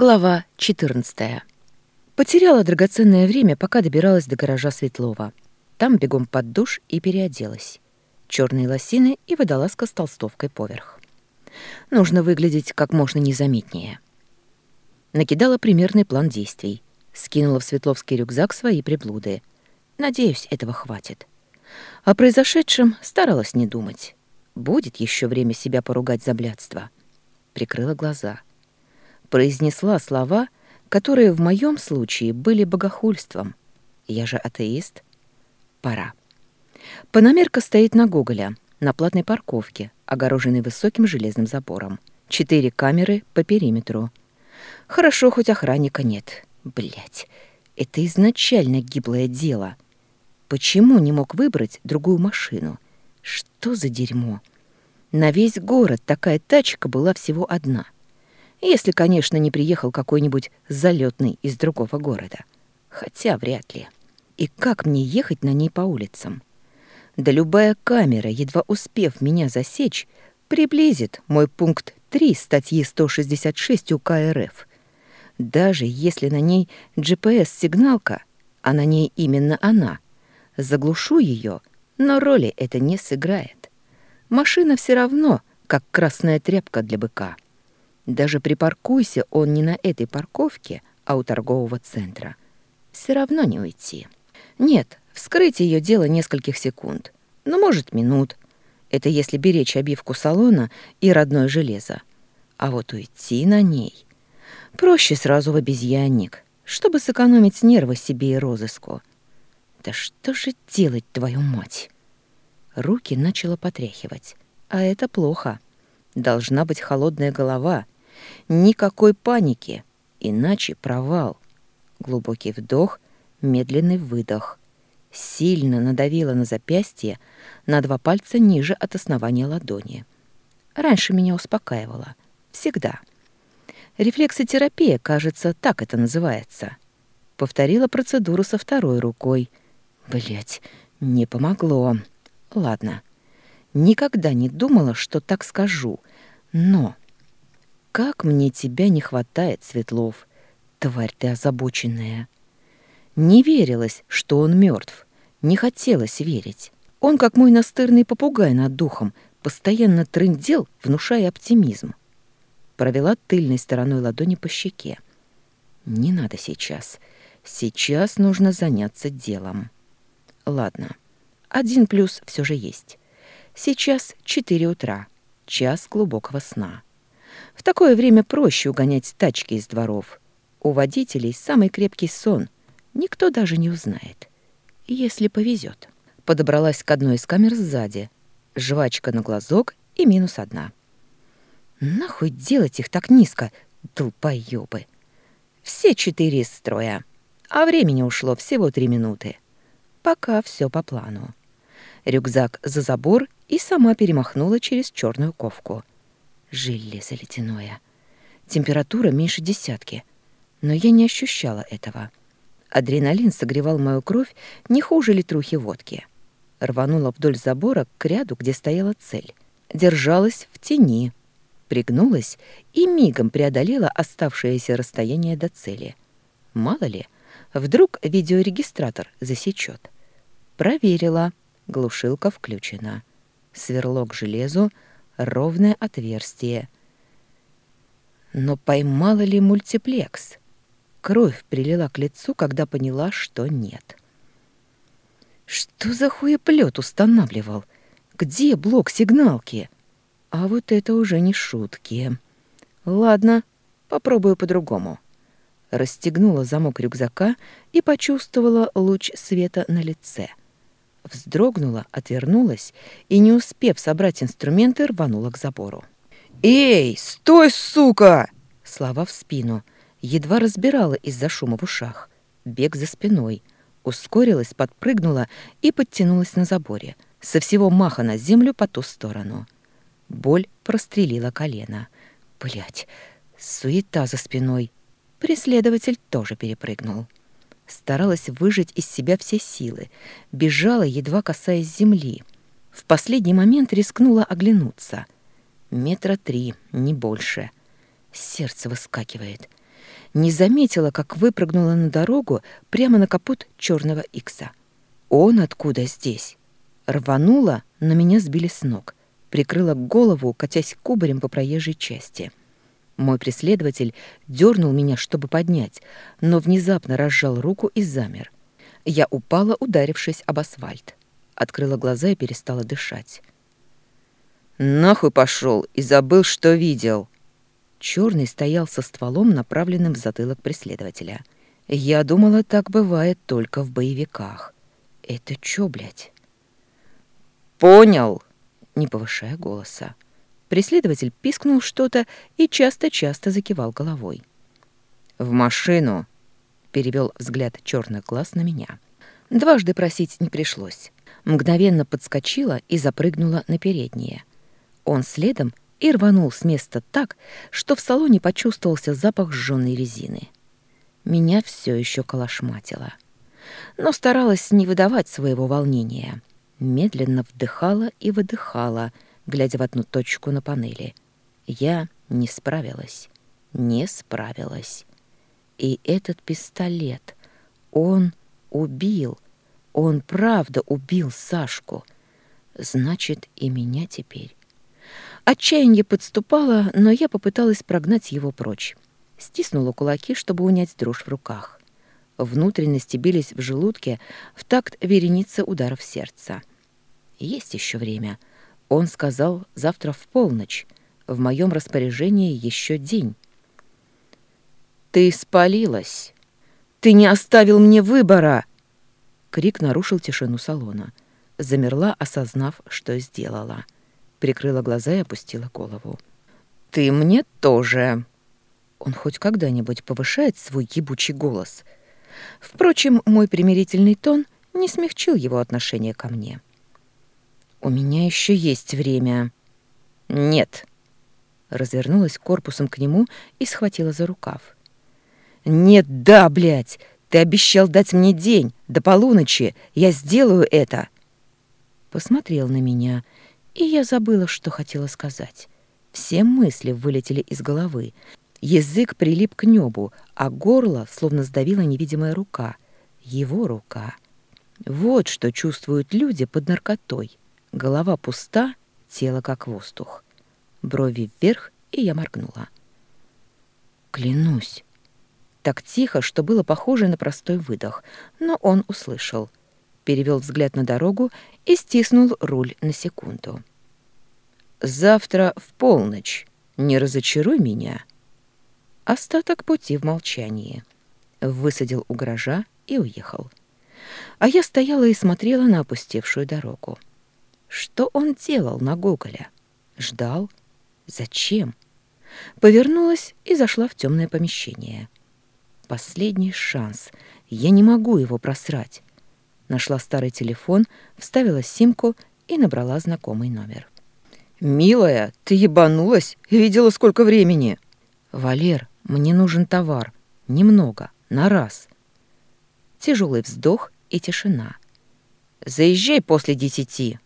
Глава 14. Потеряла драгоценное время, пока добиралась до гаража Светлова. Там бегом под душ и переоделась. Черные лосины и водолазка с толстовкой поверх. Нужно выглядеть как можно незаметнее. Накидала примерный план действий. Скинула в Светловский рюкзак свои приблуды. Надеюсь, этого хватит. О произошедшем старалась не думать. Будет еще время себя поругать за блядство. Прикрыла глаза — произнесла слова, которые в моем случае были богохульством. Я же атеист. Пора. Панамерка стоит на Гоголя, на платной парковке, огороженной высоким железным забором. Четыре камеры по периметру. Хорошо, хоть охранника нет. Блять, это изначально гиблое дело. Почему не мог выбрать другую машину? Что за дерьмо? На весь город такая тачка была всего одна — если, конечно, не приехал какой-нибудь залетный из другого города. Хотя вряд ли. И как мне ехать на ней по улицам? Да любая камера, едва успев меня засечь, приблизит мой пункт 3 статьи 166 УК РФ. Даже если на ней GPS-сигналка, а на ней именно она, заглушу ее, но роли это не сыграет. Машина все равно, как красная тряпка для быка. Даже припаркуйся он не на этой парковке, а у торгового центра. Все равно не уйти. Нет, вскрыть ее дело нескольких секунд. Ну, может, минут. Это если беречь обивку салона и родное железо. А вот уйти на ней... Проще сразу в обезьянник, чтобы сэкономить нервы себе и розыску. Да что же делать, твою мать? Руки начала потряхивать. А это плохо. Должна быть холодная голова — Никакой паники, иначе провал. Глубокий вдох, медленный выдох. Сильно надавила на запястье, на два пальца ниже от основания ладони. Раньше меня успокаивало. Всегда. Рефлексотерапия, кажется, так это называется. Повторила процедуру со второй рукой. Блять, не помогло. Ладно. Никогда не думала, что так скажу. Но как мне тебя не хватает, Светлов, тварь ты озабоченная. Не верилось, что он мертв. Не хотелось верить. Он, как мой настырный попугай над духом, постоянно трындел, внушая оптимизм. Провела тыльной стороной ладони по щеке. Не надо сейчас. Сейчас нужно заняться делом. Ладно, один плюс все же есть. Сейчас четыре утра, час глубокого сна. В такое время проще угонять тачки из дворов. У водителей самый крепкий сон. Никто даже не узнает. Если повезет. Подобралась к одной из камер сзади. Жвачка на глазок и минус одна. Нахуй делать их так низко, долбоёбы. Все четыре из строя. А времени ушло всего три минуты. Пока все по плану. Рюкзак за забор и сама перемахнула через черную ковку — Железо ледяное. Температура меньше десятки. Но я не ощущала этого. Адреналин согревал мою кровь не хуже литрухи водки. Рванула вдоль забора к ряду, где стояла цель. Держалась в тени. Пригнулась и мигом преодолела оставшееся расстояние до цели. Мало ли, вдруг видеорегистратор засечет. Проверила. Глушилка включена. Сверло к железу — ровное отверстие. Но поймала ли мультиплекс? Кровь прилила к лицу, когда поняла, что нет. Что за хуеплет устанавливал? Где блок сигналки? А вот это уже не шутки. Ладно, попробую по-другому. Расстегнула замок рюкзака и почувствовала луч света на лице — Вздрогнула, отвернулась и, не успев собрать инструменты, рванула к забору. «Эй, стой, сука!» Слова в спину. Едва разбирала из-за шума в ушах. Бег за спиной. Ускорилась, подпрыгнула и подтянулась на заборе. Со всего маха на землю по ту сторону. Боль прострелила колено. Блять, суета за спиной. Преследователь тоже перепрыгнул. Старалась выжать из себя все силы, бежала, едва касаясь земли. В последний момент рискнула оглянуться. Метра три, не больше. Сердце выскакивает. не заметила, как выпрыгнула на дорогу прямо на капот черного икса. Он откуда здесь? Рванула, но меня сбили с ног. Прикрыла голову, катясь кубарем по проезжей части. Мой преследователь дернул меня, чтобы поднять, но внезапно разжал руку и замер. Я упала, ударившись об асфальт. Открыла глаза и перестала дышать. «Нахуй пошел и забыл, что видел!» Черный стоял со стволом, направленным в затылок преследователя. Я думала, так бывает только в боевиках. Это чё, блядь? «Понял!» Не повышая голоса. Преследователь пискнул что-то и часто-часто закивал головой. «В машину!» — перевел взгляд черных глаз на меня. Дважды просить не пришлось. Мгновенно подскочила и запрыгнула на переднее. Он следом и рванул с места так, что в салоне почувствовался запах сжёной резины. Меня все еще колошматило. Но старалась не выдавать своего волнения. Медленно вдыхала и выдыхала, глядя в одну точку на панели. Я не справилась. Не справилась. И этот пистолет, он убил. Он правда убил Сашку. Значит, и меня теперь. Отчаяние подступало, но я попыталась прогнать его прочь. Стиснула кулаки, чтобы унять дрожь в руках. Внутренности бились в желудке в такт вереницы ударов сердца. Есть еще время. Он сказал завтра в полночь. В моем распоряжении еще день. «Ты спалилась! Ты не оставил мне выбора!» Крик нарушил тишину салона. Замерла, осознав, что сделала. — прикрыла глаза и опустила голову. «Ты мне тоже!» Он хоть когда-нибудь повышает свой ебучий голос. Впрочем, мой примирительный тон не смягчил его отношение ко мне. «У меня еще есть время». «Нет». Развернулась корпусом к нему и схватила за рукав. «Нет, да, блядь! Ты обещал дать мне день, до полуночи. Я сделаю это!» Посмотрел на меня — и я забыла, что хотела сказать. Все мысли вылетели из головы. Язык прилип к небу, а горло словно сдавила невидимая рука. Его рука. Вот что чувствуют люди под наркотой. Голова пуста, тело как воздух. Брови вверх, и я моргнула. Клянусь. Так тихо, что было похоже на простой выдох, но он услышал. Перевел взгляд на дорогу и стиснул руль на секунду. Завтра в полночь. Не разочаруй меня. Остаток пути в молчании. Высадил у гаража и уехал. А я стояла и смотрела на опустевшую дорогу. Что он делал на Гоголя? Ждал? Зачем? Повернулась и зашла в темное помещение. Последний шанс. Я не могу его просрать. Нашла старый телефон, вставила симку и набрала знакомый номер. «Милая, ты ебанулась? Видела, сколько времени?» «Валер, мне нужен товар. Немного, на раз». Тяжелый вздох и тишина. «Заезжай после десяти.